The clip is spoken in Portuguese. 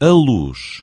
a luz.